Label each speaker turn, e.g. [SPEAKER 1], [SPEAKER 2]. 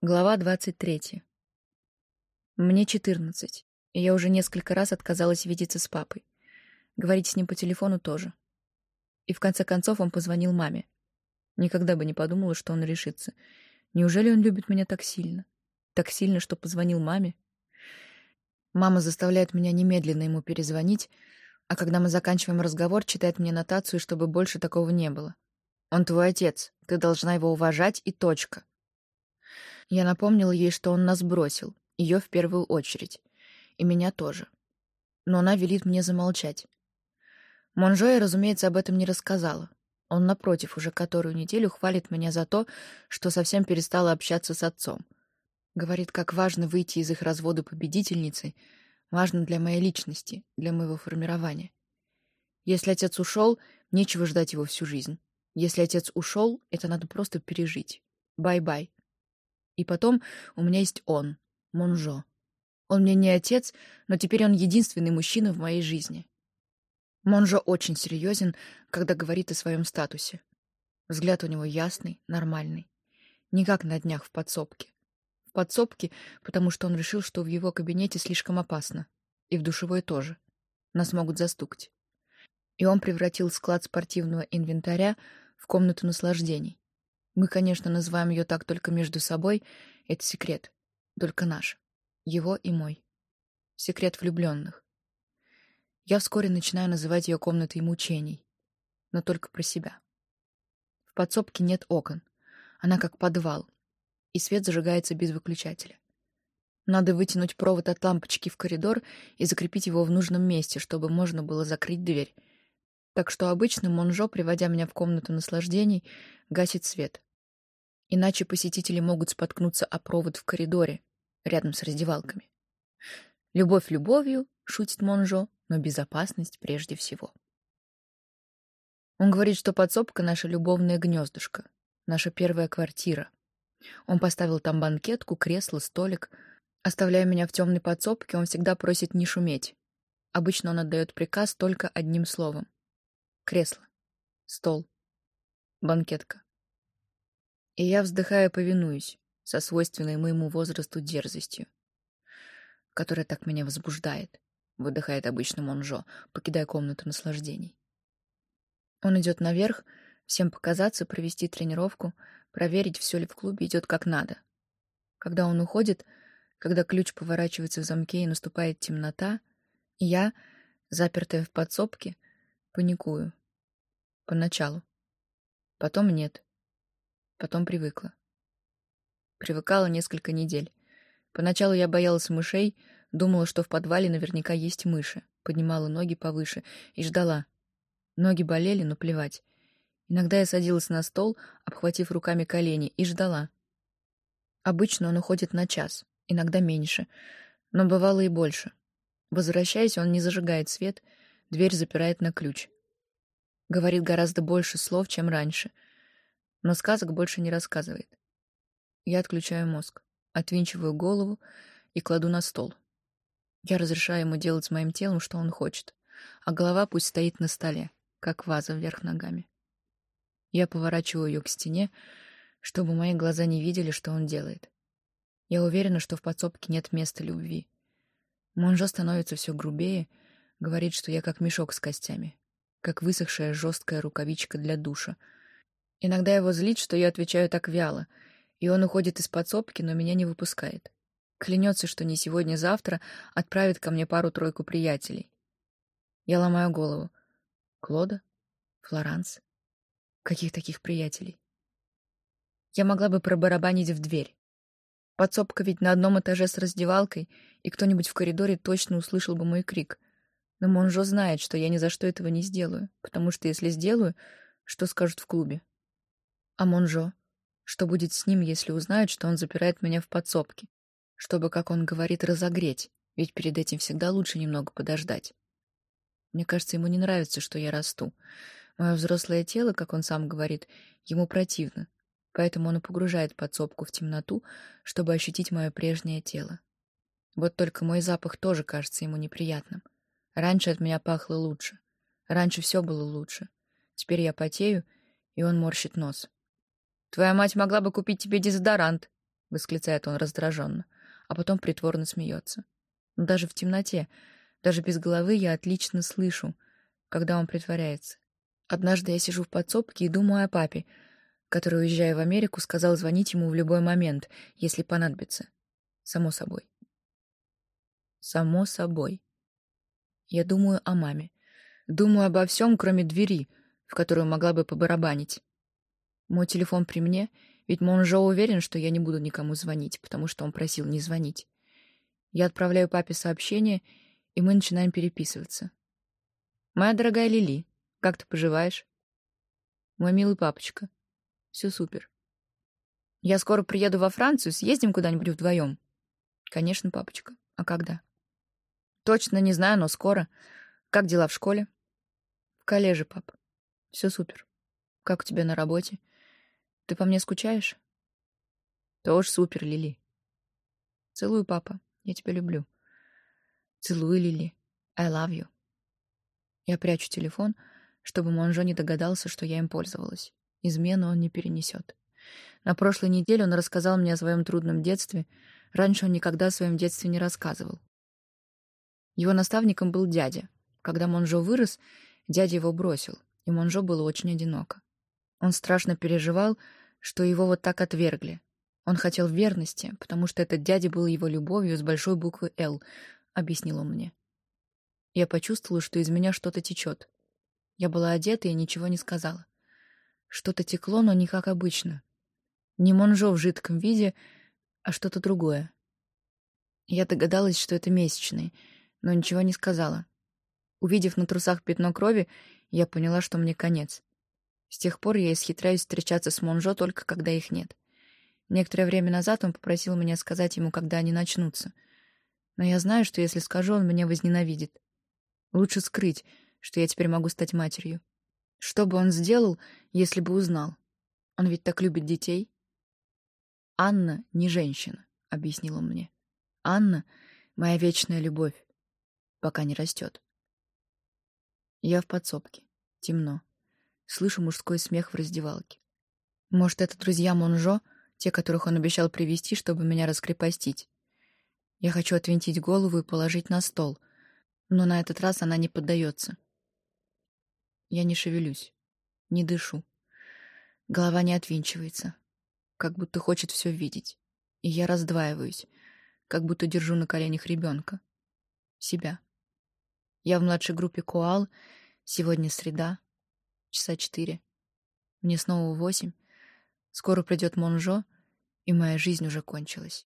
[SPEAKER 1] Глава 23. Мне 14, и я уже несколько раз отказалась видеться с папой. Говорить с ним по телефону тоже. И в конце концов он позвонил маме. Никогда бы не подумала, что он решится. Неужели он любит меня так сильно? Так сильно, что позвонил маме? Мама заставляет меня немедленно ему перезвонить, а когда мы заканчиваем разговор, читает мне нотацию, чтобы больше такого не было. Он твой отец, ты должна его уважать и точка. Я напомнила ей, что он нас бросил, ее в первую очередь, и меня тоже. Но она велит мне замолчать. Монжоя, разумеется, об этом не рассказала. Он, напротив, уже которую неделю хвалит меня за то, что совсем перестала общаться с отцом. Говорит, как важно выйти из их развода победительницей, важно для моей личности, для моего формирования. Если отец ушел, нечего ждать его всю жизнь. Если отец ушел, это надо просто пережить. Bye-bye. И потом у меня есть он, Монжо. Он мне не отец, но теперь он единственный мужчина в моей жизни. Монжо очень серьезен, когда говорит о своем статусе. Взгляд у него ясный, нормальный. Не как на днях в подсобке. В подсобке, потому что он решил, что в его кабинете слишком опасно. И в душевой тоже. Нас могут застукать. И он превратил склад спортивного инвентаря в комнату наслаждений. Мы, конечно, называем ее так только между собой. Это секрет. Только наш. Его и мой. Секрет влюбленных. Я вскоре начинаю называть ее комнатой мучений. Но только про себя. В подсобке нет окон. Она как подвал. И свет зажигается без выключателя. Надо вытянуть провод от лампочки в коридор и закрепить его в нужном месте, чтобы можно было закрыть дверь. Так что обычно Монжо, приводя меня в комнату наслаждений, гасит свет. Иначе посетители могут споткнуться о провод в коридоре, рядом с раздевалками. Любовь любовью, шутит Монжо, но безопасность прежде всего. Он говорит, что подсобка — наша любовное гнездышко, наша первая квартира. Он поставил там банкетку, кресло, столик. Оставляя меня в темной подсобке, он всегда просит не шуметь. Обычно он отдает приказ только одним словом. Кресло, стол, банкетка. И я, вздыхая, повинуюсь, со свойственной моему возрасту дерзостью, которая так меня возбуждает, выдыхает обычно Монжо, покидая комнату наслаждений. Он идет наверх, всем показаться, провести тренировку, проверить, все ли в клубе идет как надо. Когда он уходит, когда ключ поворачивается в замке и наступает темнота, я, запертая в подсобке, паникую. Поначалу. Потом нет. Потом привыкла. Привыкала несколько недель. Поначалу я боялась мышей, думала, что в подвале наверняка есть мыши, поднимала ноги повыше и ждала. Ноги болели, но плевать. Иногда я садилась на стол, обхватив руками колени, и ждала. Обычно он уходит на час, иногда меньше, но бывало и больше. Возвращаясь, он не зажигает свет, дверь запирает на ключ. Говорит гораздо больше слов, чем раньше — но сказок больше не рассказывает. Я отключаю мозг, отвинчиваю голову и кладу на стол. Я разрешаю ему делать с моим телом, что он хочет, а голова пусть стоит на столе, как ваза вверх ногами. Я поворачиваю ее к стене, чтобы мои глаза не видели, что он делает. Я уверена, что в подсобке нет места любви. Монжо становится все грубее, говорит, что я как мешок с костями, как высохшая жесткая рукавичка для душа — Иногда его злит, что я отвечаю так вяло, и он уходит из подсобки, но меня не выпускает. Клянется, что не сегодня-завтра отправит ко мне пару-тройку приятелей. Я ломаю голову. Клода? Флоранс? Каких таких приятелей? Я могла бы пробарабанить в дверь. Подсобка ведь на одном этаже с раздевалкой, и кто-нибудь в коридоре точно услышал бы мой крик. Но Монжо знает, что я ни за что этого не сделаю, потому что если сделаю, что скажут в клубе? А Монжо? Что будет с ним, если узнают, что он запирает меня в подсобке? Чтобы, как он говорит, разогреть, ведь перед этим всегда лучше немного подождать. Мне кажется, ему не нравится, что я расту. Мое взрослое тело, как он сам говорит, ему противно, поэтому он и погружает подсобку в темноту, чтобы ощутить мое прежнее тело. Вот только мой запах тоже кажется ему неприятным. Раньше от меня пахло лучше. Раньше все было лучше. Теперь я потею, и он морщит нос. Твоя мать могла бы купить тебе дезодорант. — восклицает он раздраженно, а потом притворно смеется. Но даже в темноте, даже без головы я отлично слышу, когда он притворяется. Однажды я сижу в подсобке и думаю о папе, который, уезжая в Америку, сказал звонить ему в любой момент, если понадобится. Само собой. Само собой. Я думаю о маме. Думаю обо всем, кроме двери, в которую могла бы побарабанить. Мой телефон при мне, ведь Монжо уверен, что я не буду никому звонить, потому что он просил не звонить. Я отправляю папе сообщение, и мы начинаем переписываться. «Моя дорогая Лили, как ты поживаешь?» «Мой милый папочка. Все супер. Я скоро приеду во Францию, съездим куда-нибудь вдвоем?» «Конечно, папочка. А когда?» «Точно не знаю, но скоро. Как дела в школе?» «В коллеже, пап. Все супер. Как у тебя на работе?» Ты по мне скучаешь? Тоже супер, Лили. Целую, папа. Я тебя люблю. Целую, Лили. I love you. Я прячу телефон, чтобы Монжо не догадался, что я им пользовалась. Измену он не перенесет. На прошлой неделе он рассказал мне о своем трудном детстве. Раньше он никогда о своем детстве не рассказывал. Его наставником был дядя. Когда Монжо вырос, дядя его бросил, и Монжо было очень одиноко. Он страшно переживал, что его вот так отвергли. Он хотел верности, потому что этот дядя был его любовью с большой буквы «Л», — объяснил он мне. Я почувствовала, что из меня что-то течет. Я была одета и ничего не сказала. Что-то текло, но не как обычно. Не монжо в жидком виде, а что-то другое. Я догадалась, что это месячные, но ничего не сказала. Увидев на трусах пятно крови, я поняла, что мне конец. С тех пор я исхитряюсь встречаться с Монжо только когда их нет. Некоторое время назад он попросил меня сказать ему, когда они начнутся. Но я знаю, что если скажу, он меня возненавидит. Лучше скрыть, что я теперь могу стать матерью. Что бы он сделал, если бы узнал? Он ведь так любит детей. «Анна не женщина», — объяснил он мне. «Анна — моя вечная любовь, пока не растет». Я в подсобке. Темно. Слышу мужской смех в раздевалке. Может, это друзья Монжо, те, которых он обещал привести, чтобы меня раскрепостить. Я хочу отвинтить голову и положить на стол, но на этот раз она не поддается. Я не шевелюсь, не дышу. Голова не отвинчивается, как будто хочет все видеть. И я раздваиваюсь, как будто держу на коленях ребенка. Себя. Я в младшей группе Коал, сегодня среда, часа четыре. Мне снова восемь. Скоро придет Монжо, и моя жизнь уже кончилась.